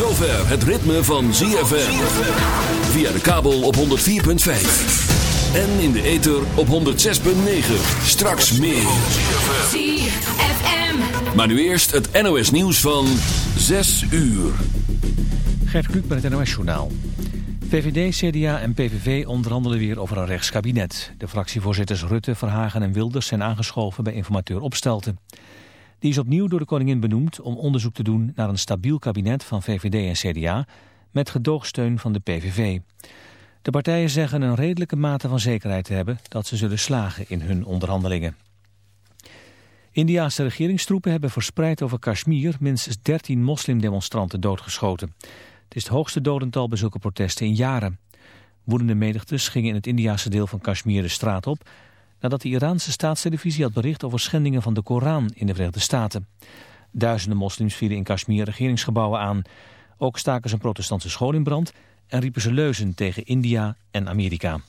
zover het ritme van ZFM. Via de kabel op 104.5. En in de ether op 106.9. Straks meer. ZFM. Maar nu eerst het NOS nieuws van 6 uur. Gert Kluk met het NOS-journaal. VVD, CDA en PVV onderhandelen weer over een rechtskabinet. De fractievoorzitters Rutte, Verhagen en Wilders zijn aangeschoven bij informateur Opstelten. Die is opnieuw door de koningin benoemd om onderzoek te doen naar een stabiel kabinet van VVD en CDA met gedoogsteun van de PVV. De partijen zeggen een redelijke mate van zekerheid te hebben dat ze zullen slagen in hun onderhandelingen. Indiaanse regeringstroepen hebben verspreid over Kashmir minstens 13 moslimdemonstranten doodgeschoten. Het is het hoogste dodental bij zulke protesten in jaren. Woedende menigtes gingen in het Indiase deel van Kashmir de straat op... nadat de Iraanse staatstelevisie had bericht over schendingen van de Koran in de Verenigde Staten. Duizenden moslims vielen in Kashmir regeringsgebouwen aan. Ook staken ze een protestantse school in brand... en riepen ze leuzen tegen India en Amerika.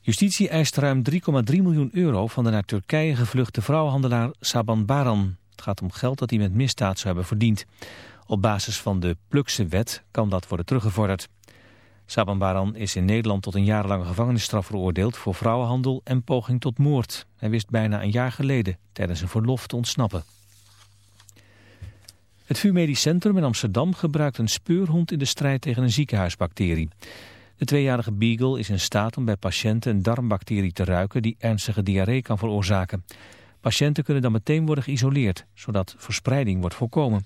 Justitie eist ruim 3,3 miljoen euro van de naar Turkije gevluchte vrouwenhandelaar Saban Baran. Het gaat om geld dat hij met misdaad zou hebben verdiend. Op basis van de Plukse wet kan dat worden teruggevorderd. Saban Baran is in Nederland tot een jarenlange gevangenisstraf veroordeeld voor vrouwenhandel en poging tot moord. Hij wist bijna een jaar geleden tijdens een verlof te ontsnappen. Het VU Medisch Centrum in Amsterdam gebruikt een speurhond in de strijd tegen een ziekenhuisbacterie. De tweejarige beagle is in staat om bij patiënten een darmbacterie te ruiken die ernstige diarree kan veroorzaken. Patiënten kunnen dan meteen worden geïsoleerd, zodat verspreiding wordt voorkomen.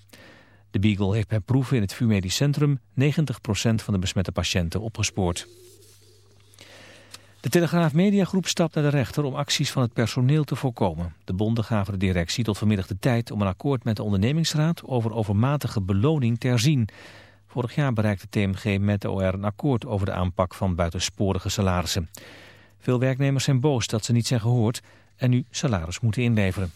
De beagle heeft bij proeven in het VU Medisch Centrum 90% van de besmette patiënten opgespoord. De Telegraaf Mediagroep stapt naar de rechter om acties van het personeel te voorkomen. De bonden gaven de directie tot vanmiddag de tijd om een akkoord met de ondernemingsraad over overmatige beloning te herzien. Vorig jaar bereikte TMG met de OR een akkoord over de aanpak van buitensporige salarissen. Veel werknemers zijn boos dat ze niet zijn gehoord en nu salaris moeten inleveren.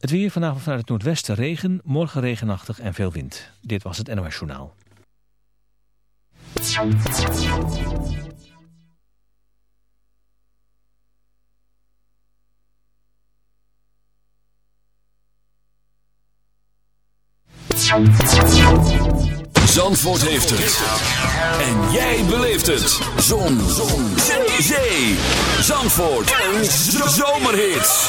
Het weer vanavond vanuit het noordwesten regen, morgen regenachtig en veel wind. Dit was het NOS Journaal. Zandvoort heeft het. En jij beleeft het. Zon. Zon. Zee. Zee. Zandvoort. Een zomerhit.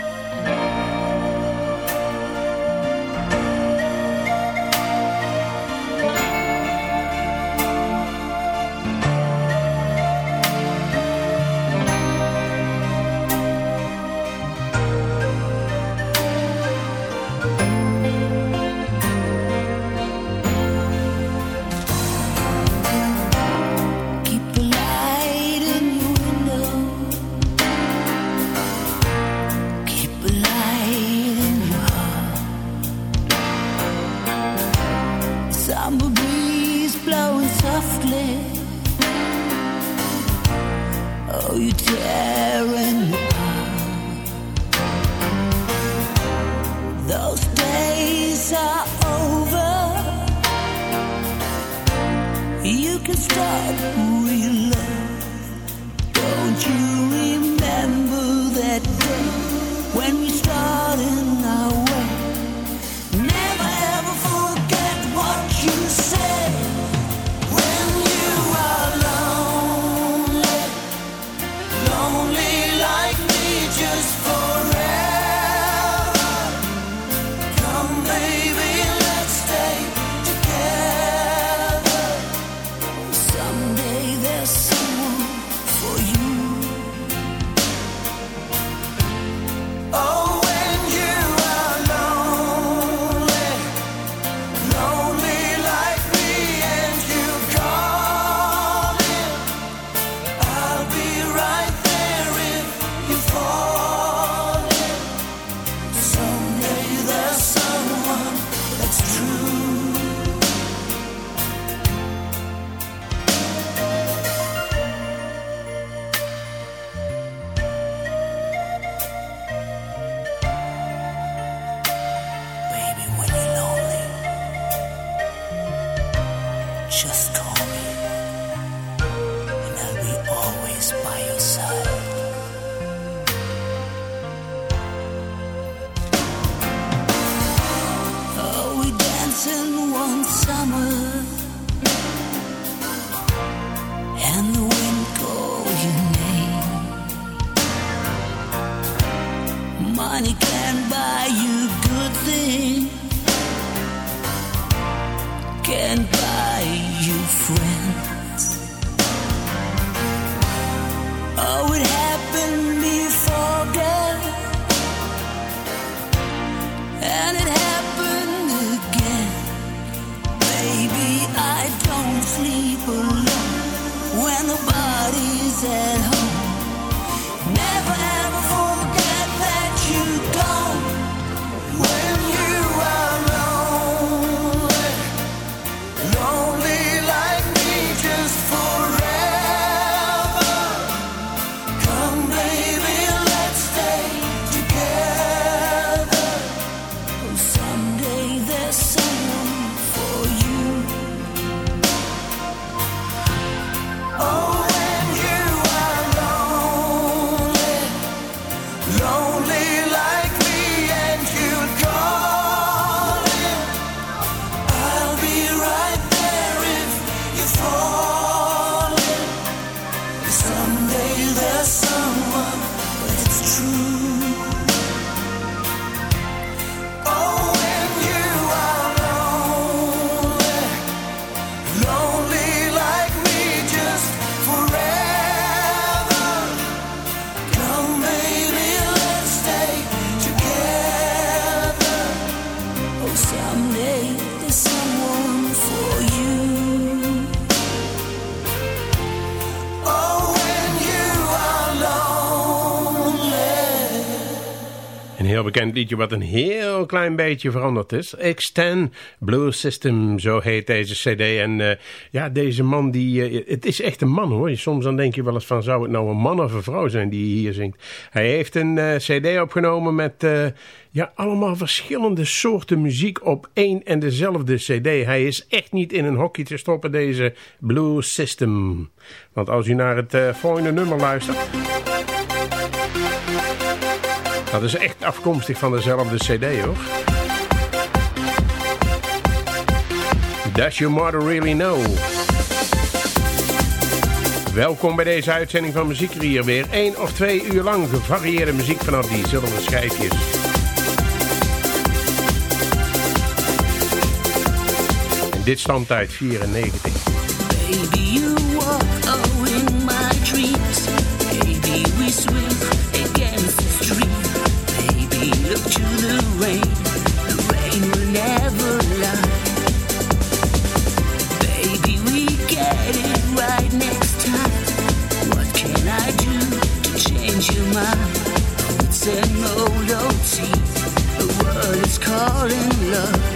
You remember that day when we started bekend liedje wat een heel klein beetje veranderd is. Extend Blue System, zo heet deze cd. En eh, ja, deze man, die, eh, het is echt een man hoor. Soms dan denk je wel eens van, zou het nou een man of een vrouw zijn die hier zingt? Hij heeft een eh, cd opgenomen met ja, allemaal verschillende soorten muziek op één en dezelfde cd. Hij is echt niet in een hokje te stoppen, deze Blue System. Want als u naar het volgende nummer luistert... Dat is echt afkomstig van dezelfde cd, hoor. Does your mother really know? Welkom bij deze uitzending van Muziek hier Weer één of twee uur lang gevarieerde muziek vanaf die zilveren schijfjes. Dit stamt uit 94. Baby, you walk in my dreams. Baby, we swim. fall in love.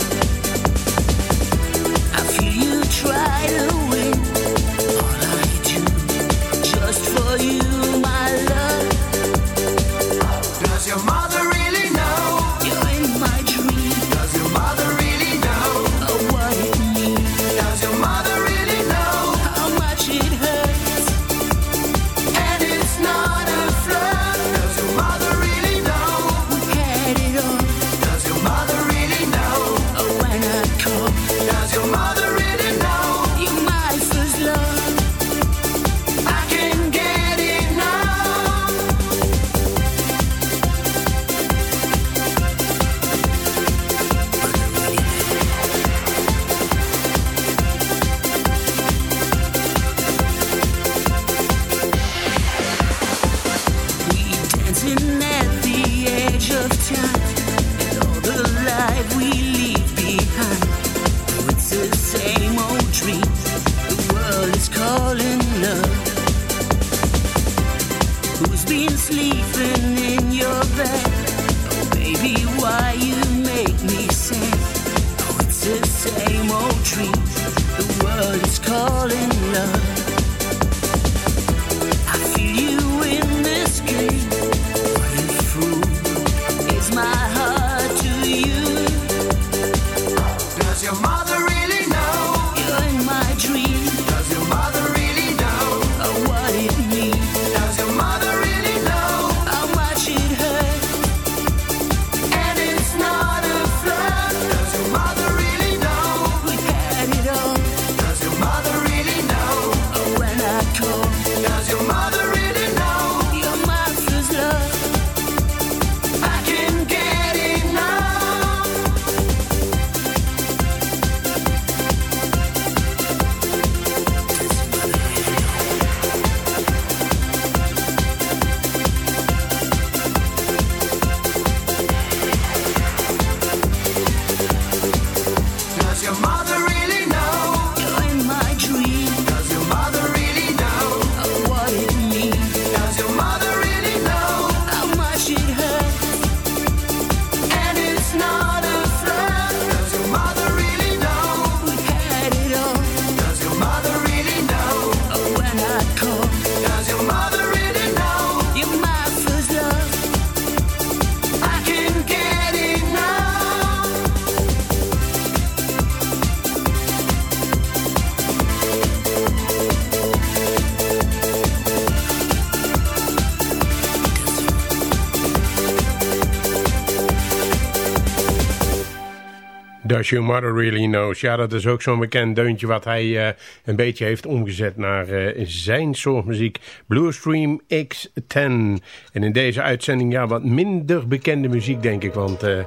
Does Your Mother Really Knows? Ja, dat is ook zo'n bekend deuntje wat hij uh, een beetje heeft omgezet naar uh, zijn soort muziek. Bluestream X10. En in deze uitzending ja, wat minder bekende muziek denk ik, want... Uh,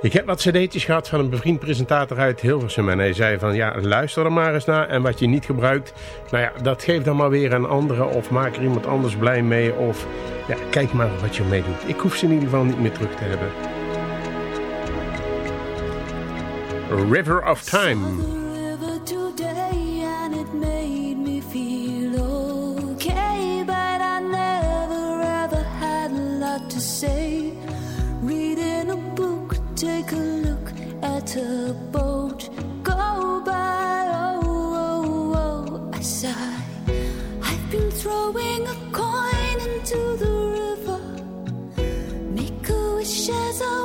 ik heb wat cd'tjes gehad van een bevriend presentator uit Hilversum. En hij zei van, ja, luister er maar eens naar. En wat je niet gebruikt, nou ja, dat geeft dan maar weer aan anderen. Of maak er iemand anders blij mee. Of ja, kijk maar wat je mee doet. Ik hoef ze in ieder geval niet meer terug te hebben. Sigh. I've been throwing a coin into the river. Make a wish as I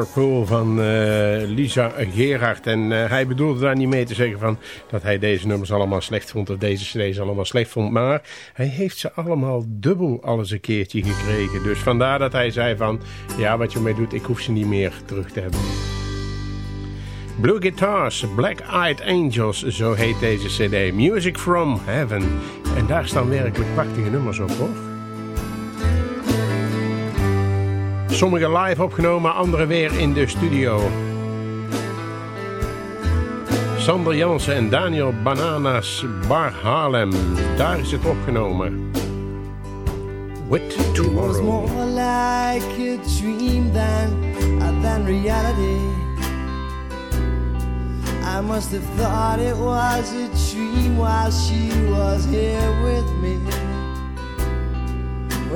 The Mirror Pool van eh, Lisa Gerard. En eh, hij bedoelde daar niet mee te zeggen van dat hij deze nummers allemaal slecht vond of deze cd's allemaal slecht vond. Maar hij heeft ze allemaal dubbel alles een keertje gekregen. Dus vandaar dat hij zei van ja wat je mee doet ik hoef ze niet meer terug te hebben. Blue Guitars, Black Eyed Angels, zo heet deze cd. Music from Heaven. En daar staan werkelijk prachtige nummers op hoor. Sommige live opgenomen, andere weer in de studio. Sander Jansen en Daniel Bananas Bar Harlem. Daar is het opgenomen. With It was Tomorrow. more like a dream than, than reality. I must have thought it was a dream while she was here with me.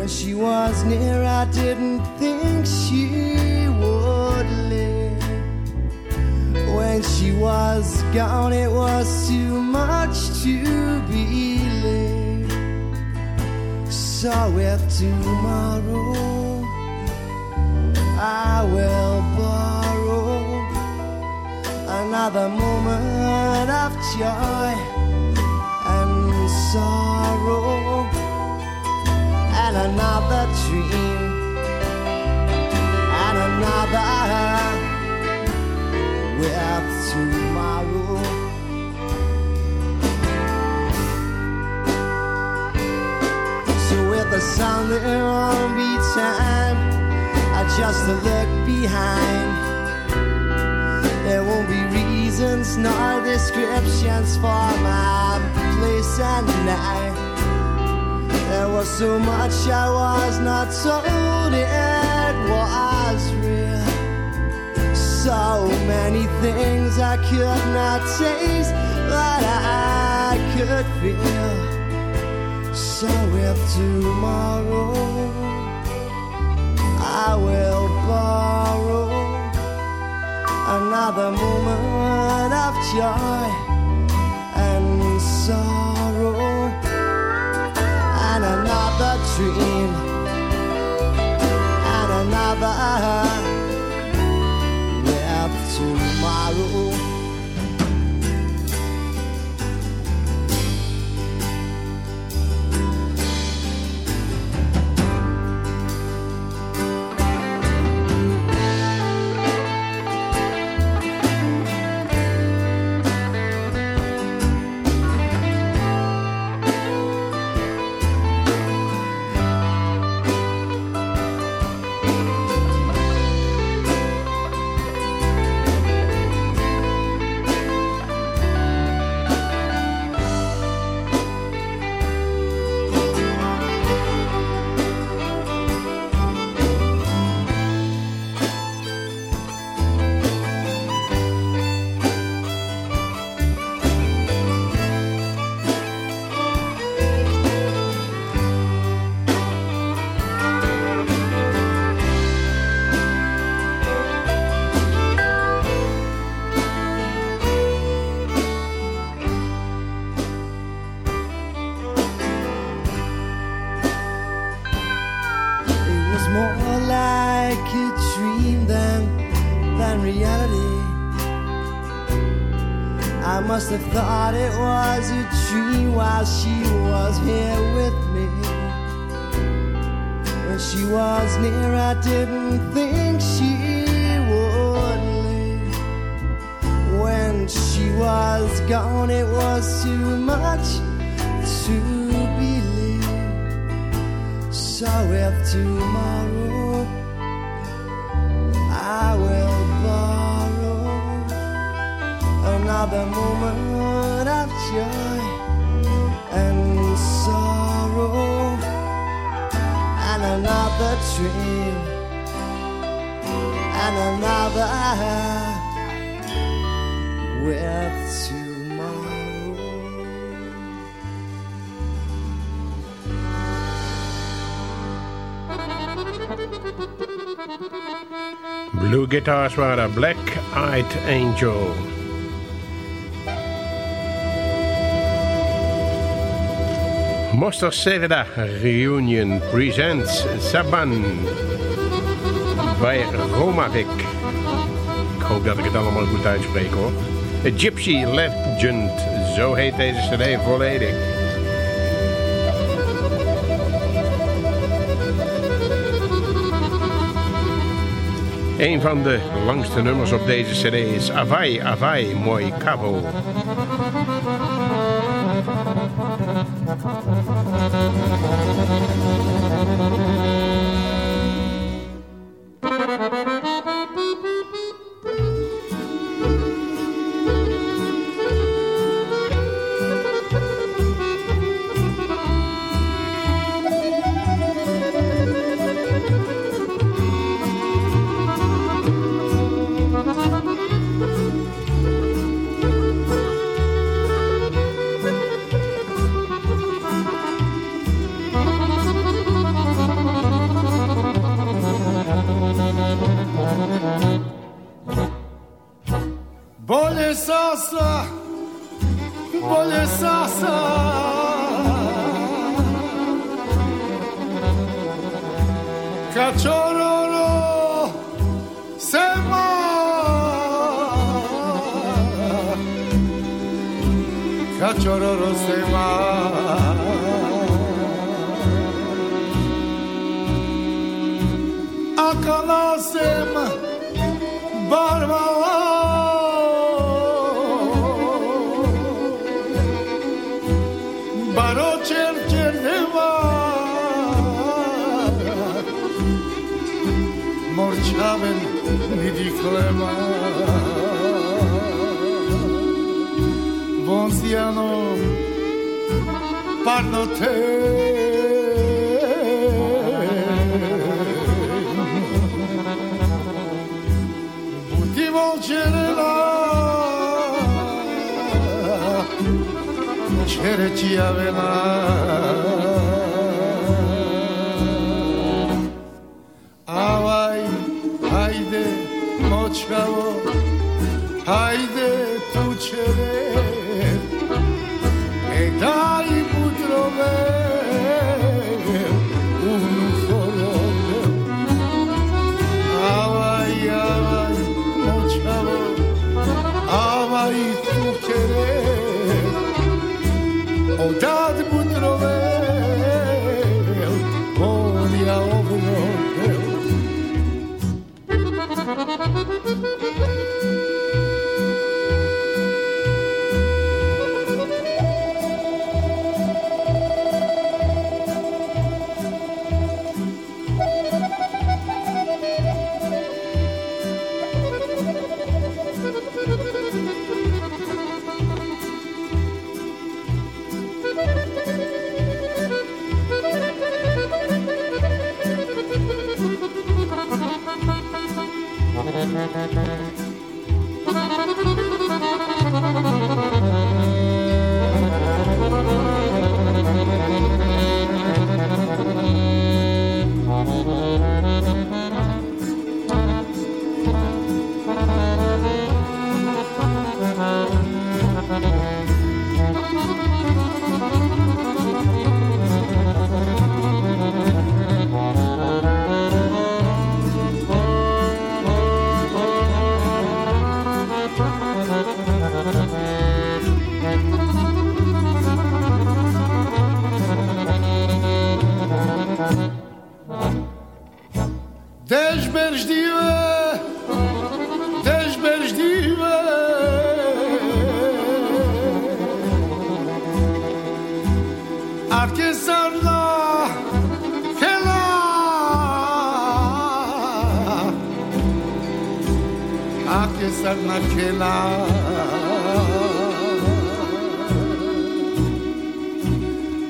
When she was near, I didn't think she would live. When she was gone, it was too much to believe. So if tomorrow I will borrow another moment of joy and sorrow and another dream. And another with tomorrow. So with the sun there won't be time I just to look behind. There won't be reasons nor descriptions for my place and night There was so much I was not told it was real. So many things I could not taste But I could feel. So if tomorrow I will borrow another moment of joy and sorrow dream. And another a dream while she was here with me. When she was near, I didn't think with tomorrow. Blue Guitars waren Black Eyed Angel. Mostar Serda Reunion presents Saban. bij Romavik. Ik hoop dat ik het allemaal goed uitspreek hoor. A Gypsy Legend, zo heet deze cd volledig. Een van de langste nummers op deze cd is Avai Avai Moi Cabo. mi diklema Bonziano parno te. Buti volcerela Cereci avela Thank you. eterna quena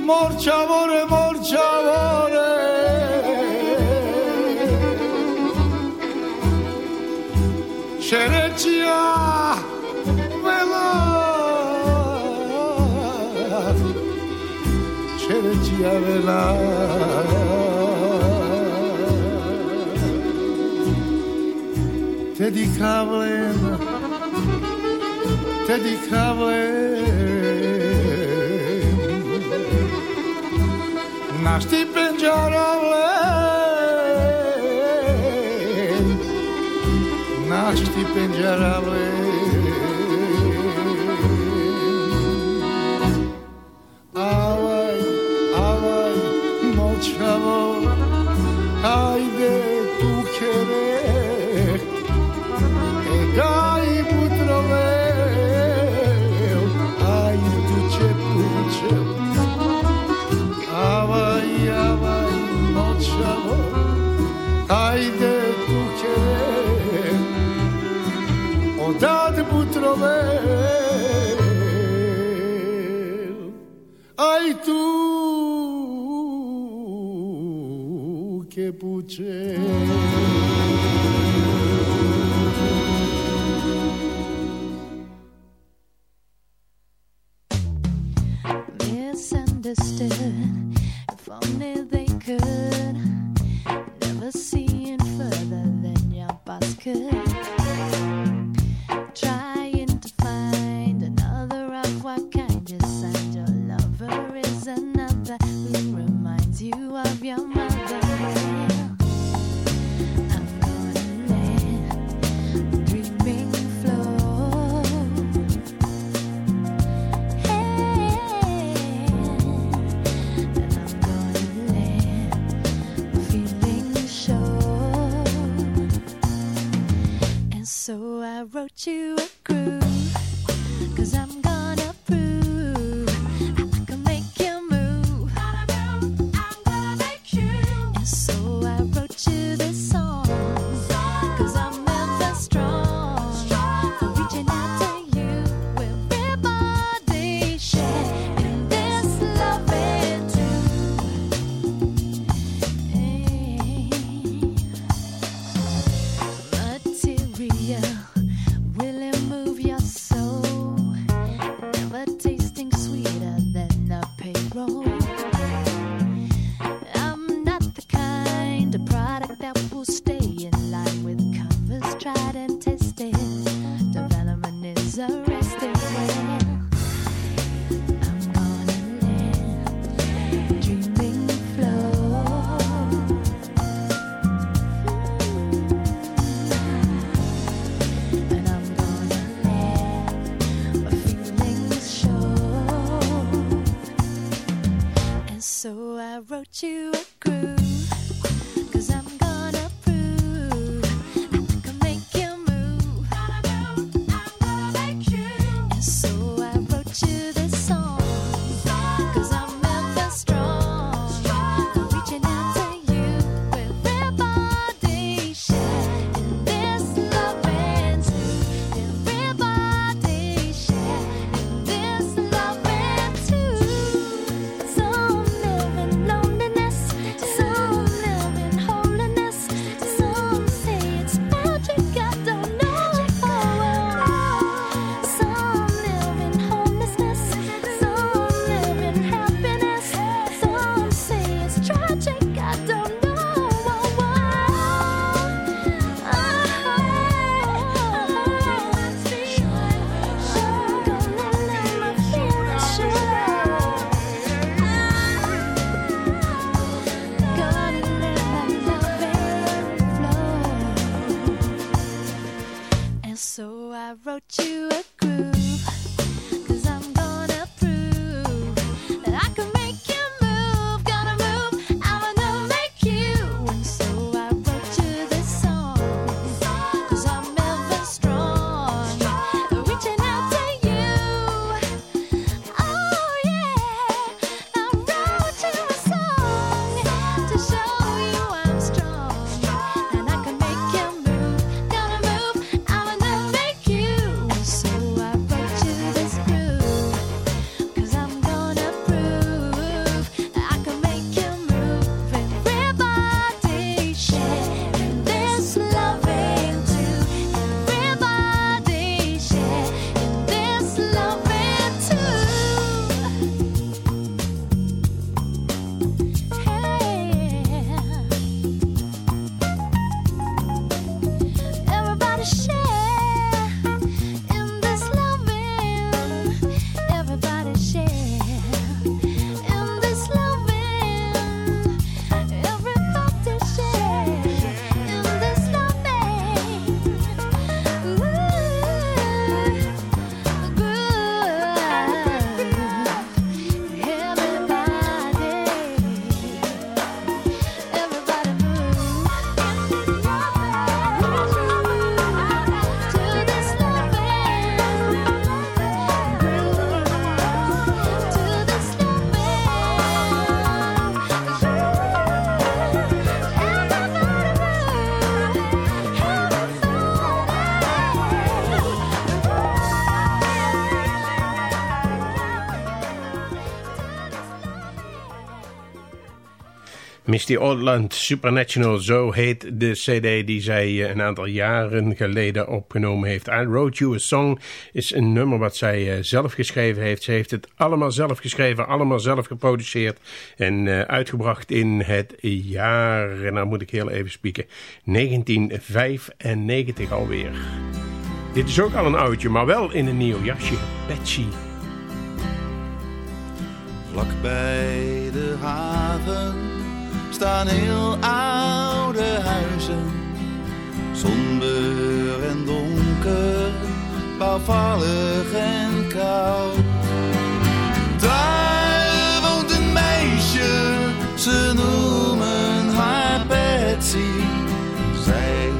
Morci amore, morci amore vela. Vela. Te te dihavle nasti penjaravle nasti penjaravle Ajde tu kere llover. Ay tú que puché. yeah. Misty Oldland Supernatural, zo heet de cd die zij eh, een aantal jaren geleden opgenomen heeft. I Wrote You A Song is een nummer wat zij eh, zelf geschreven heeft. Ze heeft het allemaal zelf geschreven, allemaal zelf geproduceerd en eh, uitgebracht in het jaar, nou moet ik heel even spieken, 1995 alweer. Dit is ook al een oudje, maar wel in een nieuw jasje. Betsy. Vlakbij de haven staan heel oude huizen. Somber en donker, bouwvallig en koud. Daar woont een meisje, ze noemen haar Betsy. Zij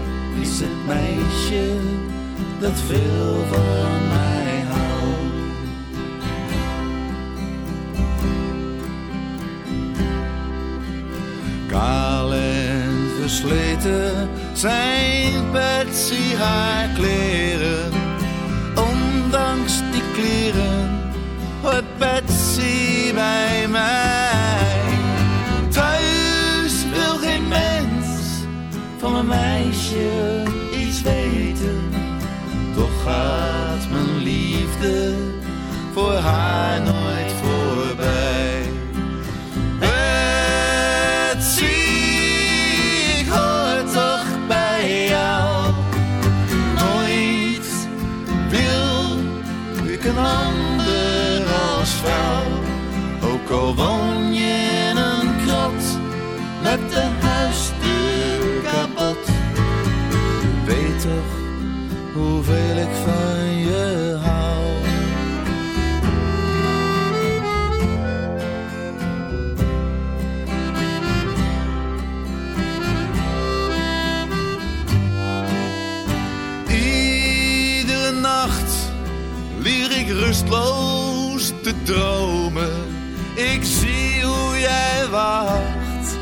is het meisje dat veel van Kaal en versleten zijn Betsy haar kleren. Ondanks die kleren hoort Betsy bij mij. Thuis wil geen mens van mijn meisje iets weten. Toch gaat mijn liefde voor haar nooit Ook al woon je in een krot met de huisdeur kapot. Weet toch hoeveel ik van je hou. Iedere nacht leer ik rustloos te dromen. Ik zie hoe jij wacht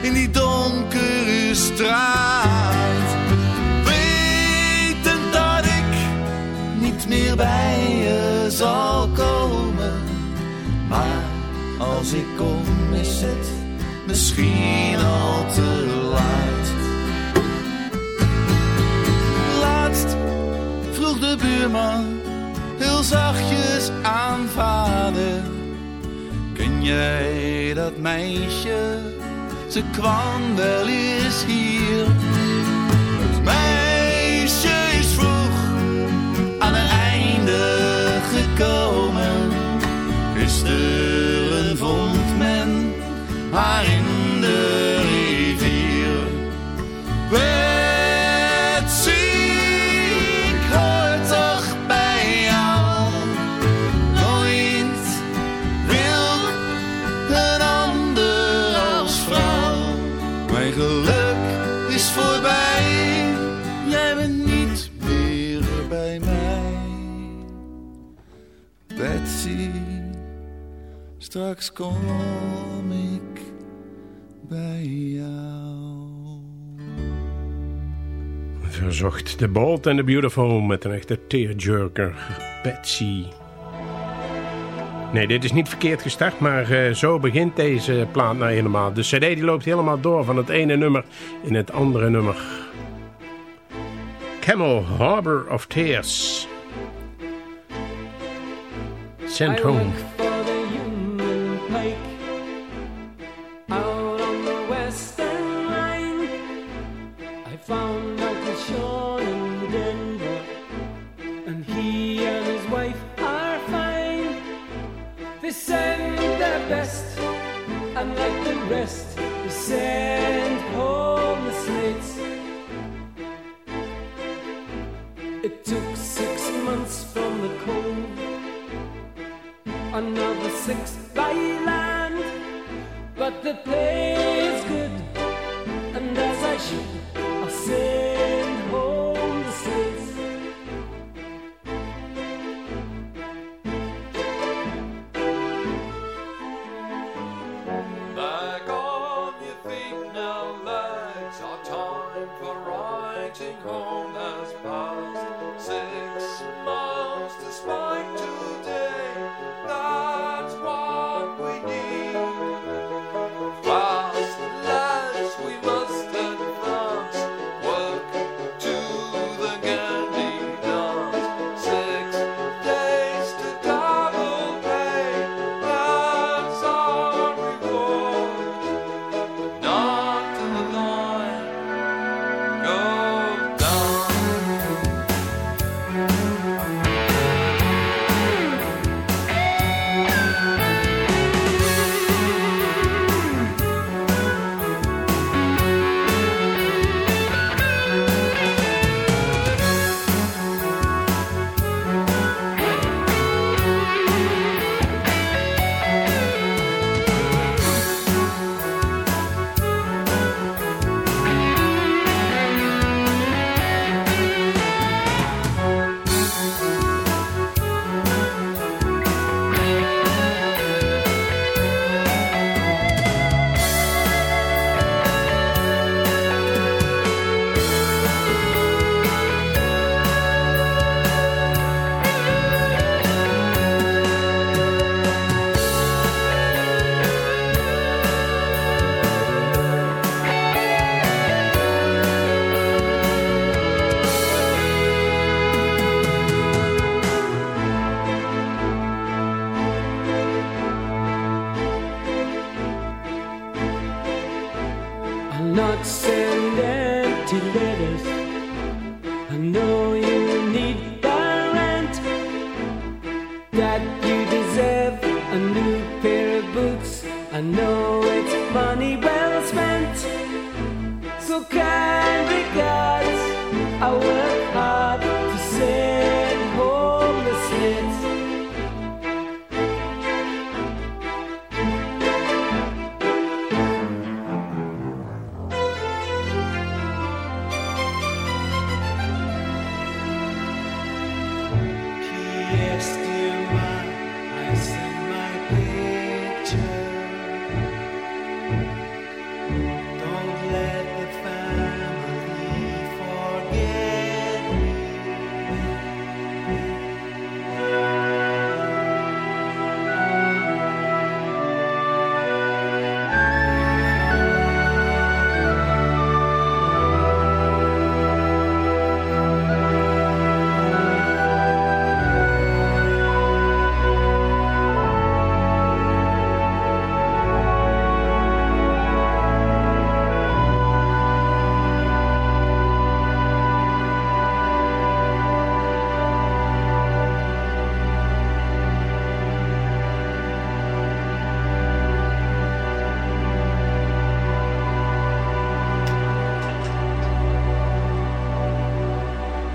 in die donkere straat. Wetend dat ik niet meer bij je zal komen. Maar als ik kom is het misschien al te laat. Laatst vroeg de buurman heel zachtjes aan vader. Jij dat meisje? Ze kwam wel eens hier. Het meisje is vroeg aan een einde gekomen. Gisteren vond men haar in straks kom ik bij jou. Verzocht The Bold and the Beautiful met een echte tearjerker, Betsy. Nee, dit is niet verkeerd gestart, maar eh, zo begint deze plaat nou helemaal. De cd die loopt helemaal door van het ene nummer in het andere nummer. Camel Harbor of Tears. Sent home.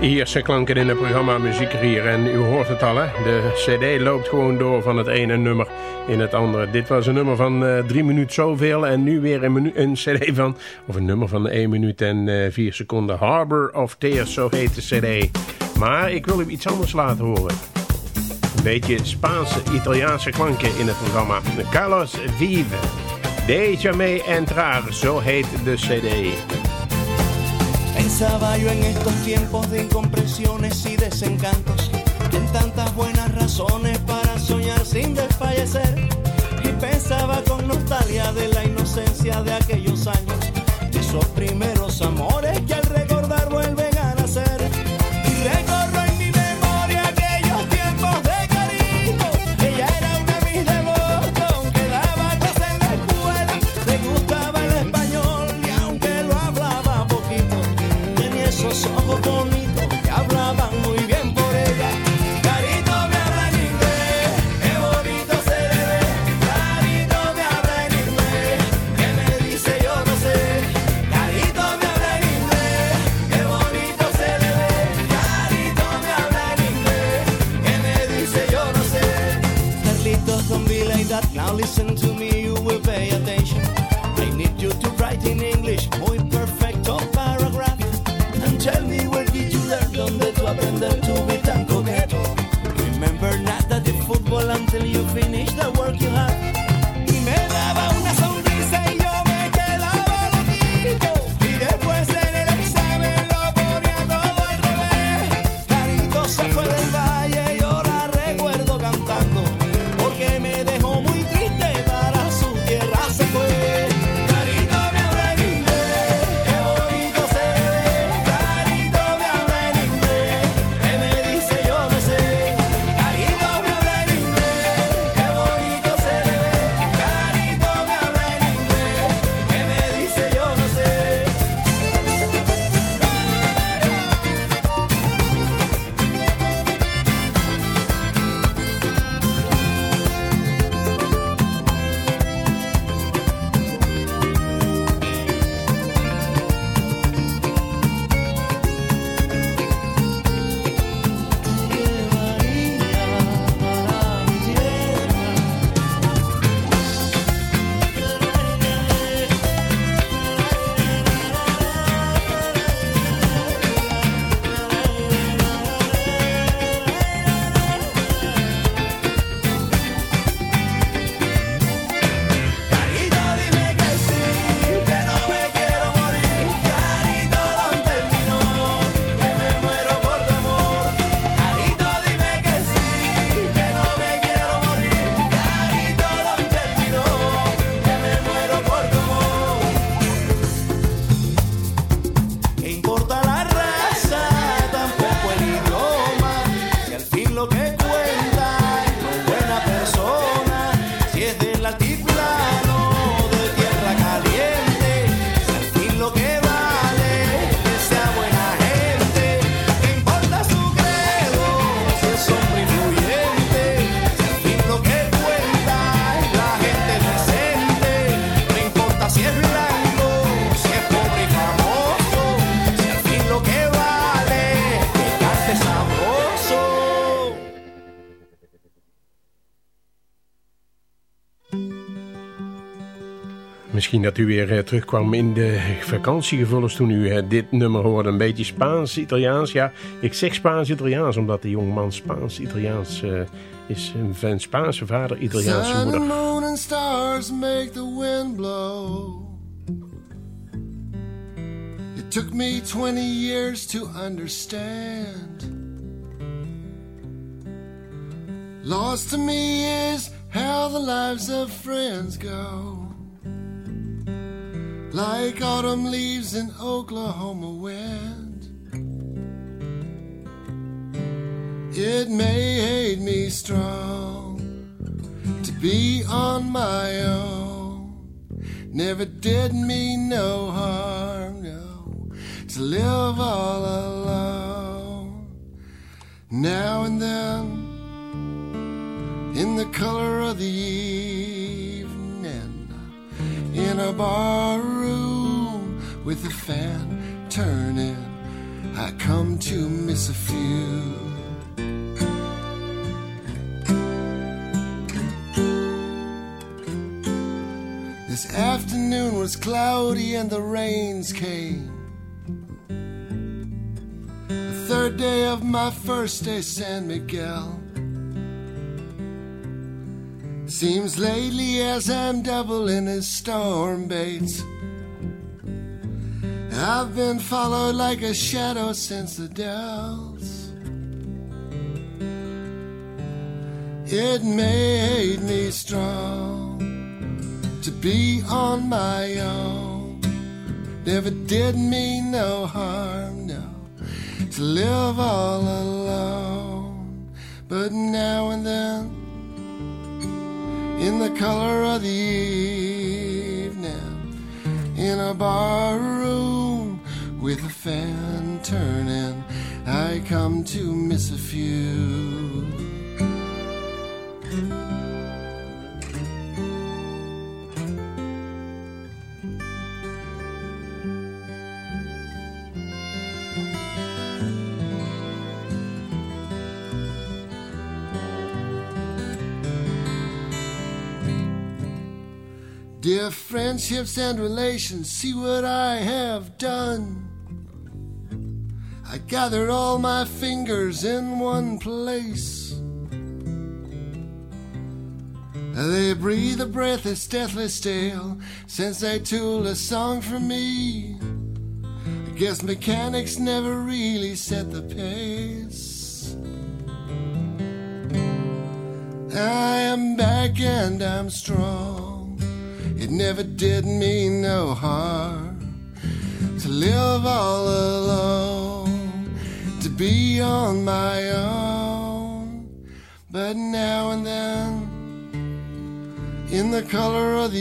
Ierse klanken in het programma Muziek hier. En u hoort het al, hè? De cd loopt gewoon door van het ene nummer in het andere. Dit was een nummer van eh, drie minuten zoveel. En nu weer een, een cd van, of een nummer van 1 minuut en eh, 4 seconden. Harbor of Tears, zo heet de cd. Maar ik wil u iets anders laten horen. Een beetje Spaanse, Italiaanse klanken in het programma. Carlos Vive. Déjame entrar, zo heet de cd. Pensaba yo en estos tiempos de incomprensiones y desencantos, en tantas buenas razones para soñar sin desfallecer. Y pensaba con nostalgia de la inocencia de aquellos años, de esos primeros Misschien dat u weer eh, terugkwam in de vakantiegevoelens toen u eh, dit nummer hoorde. Een beetje Spaans-Italiaans. Ja, ik zeg Spaans-Italiaans omdat de jongeman Spaans-Italiaans eh, is. Een Spaanse vader, Italiaanse Sun moeder. moon and stars make the wind blow. It took me 20 years to understand. Lost to me is how the lives of friends go. Like autumn leaves in Oklahoma wind. It made me strong to be on my own. Never did me no harm, no, to live all alone. Now and then, in the color of the evening, in a bar room with a fan turning, I come to miss a few. This afternoon was cloudy and the rains came. The third day of my first day, San Miguel. Seems lately as I'm doubling as storm baits. I've been followed like a shadow since the dells. It made me strong to be on my own. Never did me no harm, no, to live all alone. But now and then, in the color of the evening, in a bar room with a fan turning, I come to miss a few. Dear friendships and relations, see what I have done. I gathered all my fingers in one place. They breathe a breath that's deathly stale since they tooled a song for me. I guess mechanics never really set the pace. I am back and I'm strong. It never did me no harm to live all alone, to be on my own. But now and then, in the color of the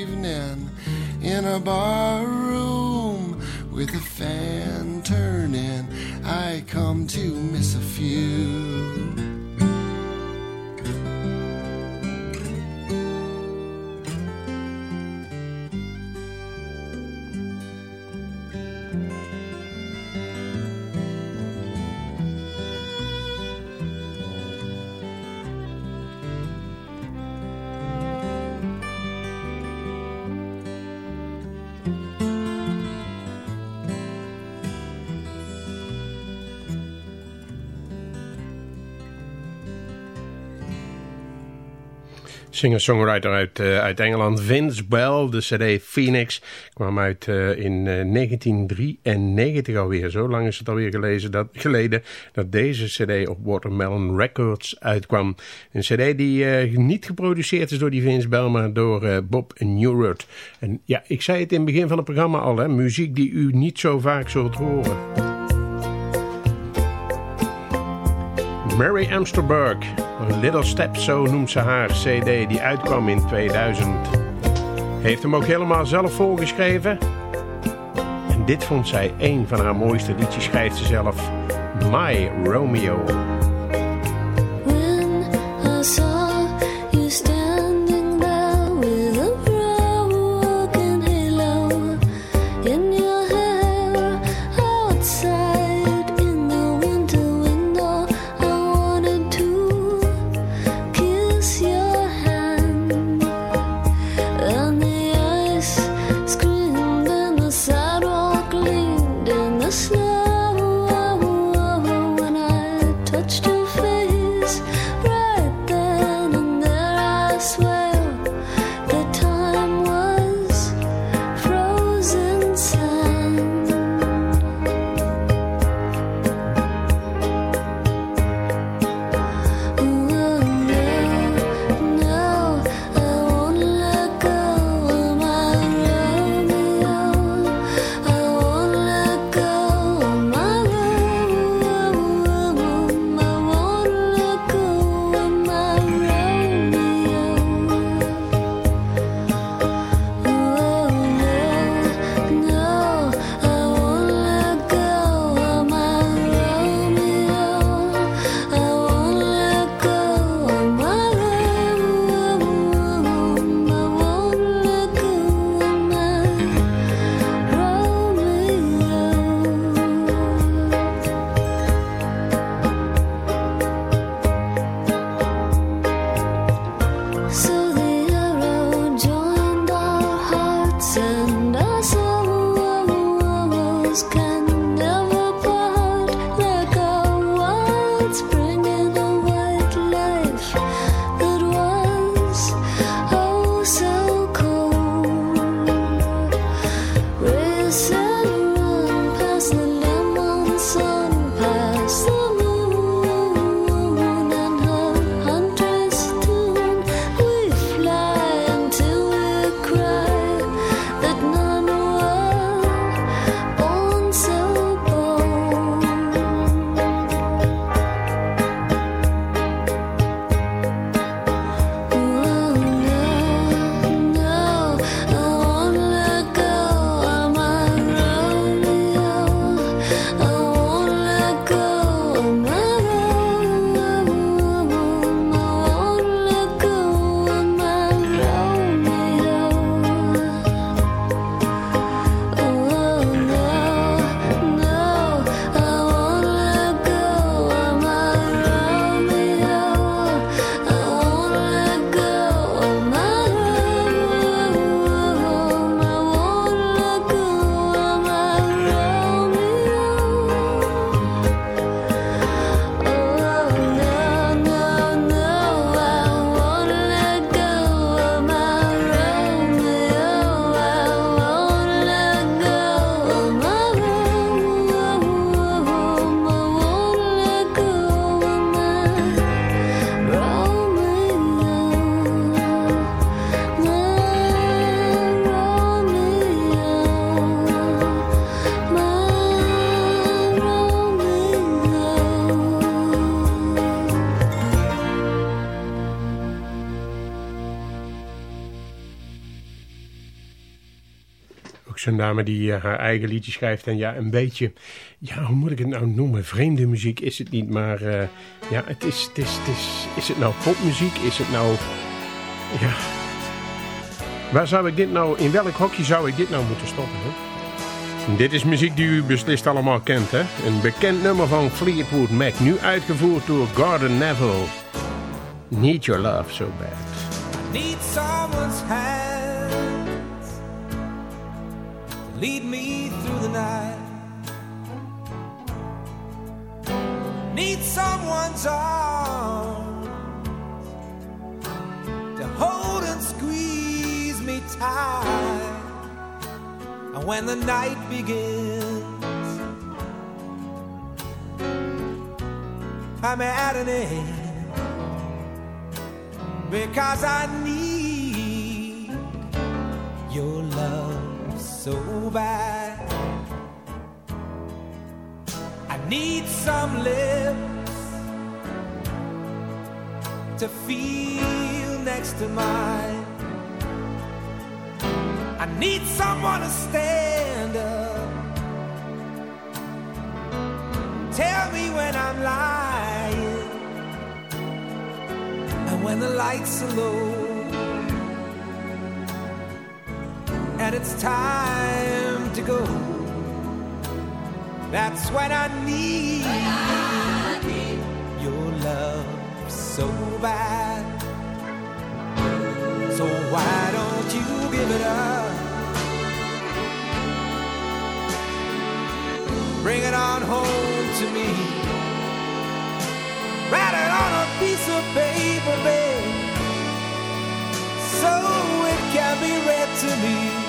evening, in a bar room with a fan turning, I come to miss a few. Singer-songwriter uit, eh, uit Engeland, Vince Bell. De cd Phoenix kwam uit eh, in eh, 1993 alweer. Zo lang is het alweer gelezen dat, geleden dat deze cd op Watermelon Records uitkwam. Een cd die eh, niet geproduceerd is door die Vince Bell, maar door eh, Bob Newroad. En ja, ik zei het in het begin van het programma al, hè, muziek die u niet zo vaak zult horen. Mary Amsterberg, Little Steps, zo noemt ze haar cd die uitkwam in 2000. Heeft hem ook helemaal zelf voorgeschreven. En dit vond zij een van haar mooiste liedjes, schrijft ze zelf. My Romeo. Zo'n dame die eh, haar eigen liedje schrijft. En ja, een beetje, ja, hoe moet ik het nou noemen? Vreemde muziek is het niet, maar eh, ja, het is, het is, het is, is het nou popmuziek? Is het nou, ja... Waar zou ik dit nou, in welk hokje zou ik dit nou moeten stoppen? Hè? Dit is muziek die u beslist allemaal kent, hè? Een bekend nummer van Fleetwood Mac, nu uitgevoerd door Gordon Neville. Need Your Love So Bad. need someone's hands to lead me through the night. Need someone's arms to hold and squeeze me tight. And when the night begins, I'm at an end because I need your love so bad. I need some lips to feel next to mine. I need someone to stand up. Tell me when I'm lying and when the lights are low and it's time to go. That's when I need, your love so bad. So why don't you give it up? Bring it on home to me. Write it on a piece of paper, babe, so it can be read to me.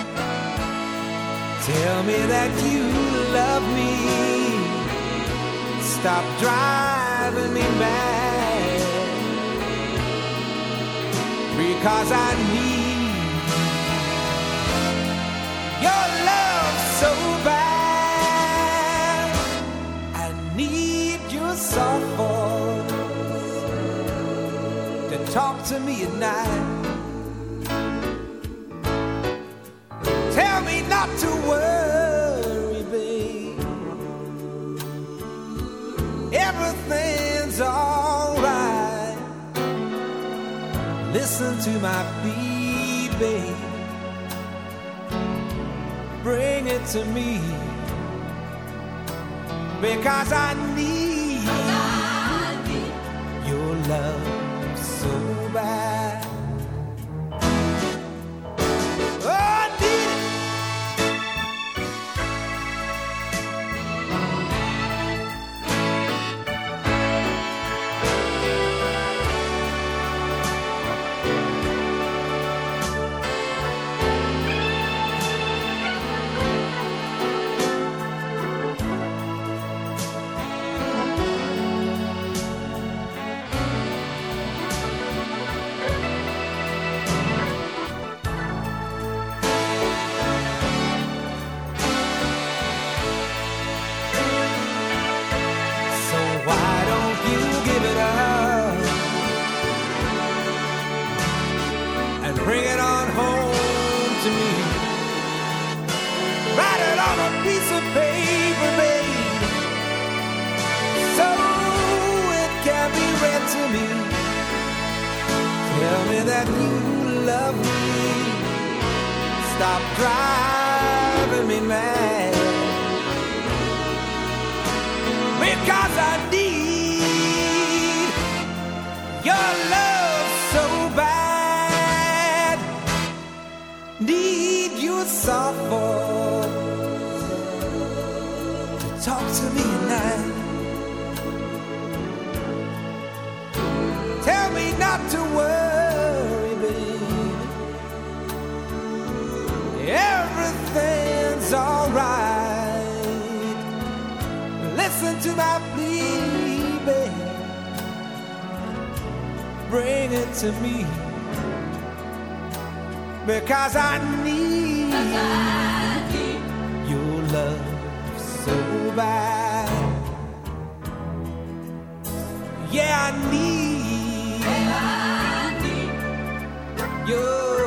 Tell me that you love me. Stop driving me mad. Because I need your love so bad. I need your soft voice to talk to me at night. Not to worry, babe. Everything's alright. Listen to my beat, babe. Bring it to me because I need your love Need soft voice to talk to me at night. Tell me not to worry, baby. Everything's alright. Listen to my plea, baby. Bring it to me. Because I need, your love so bad. Yeah, I need, your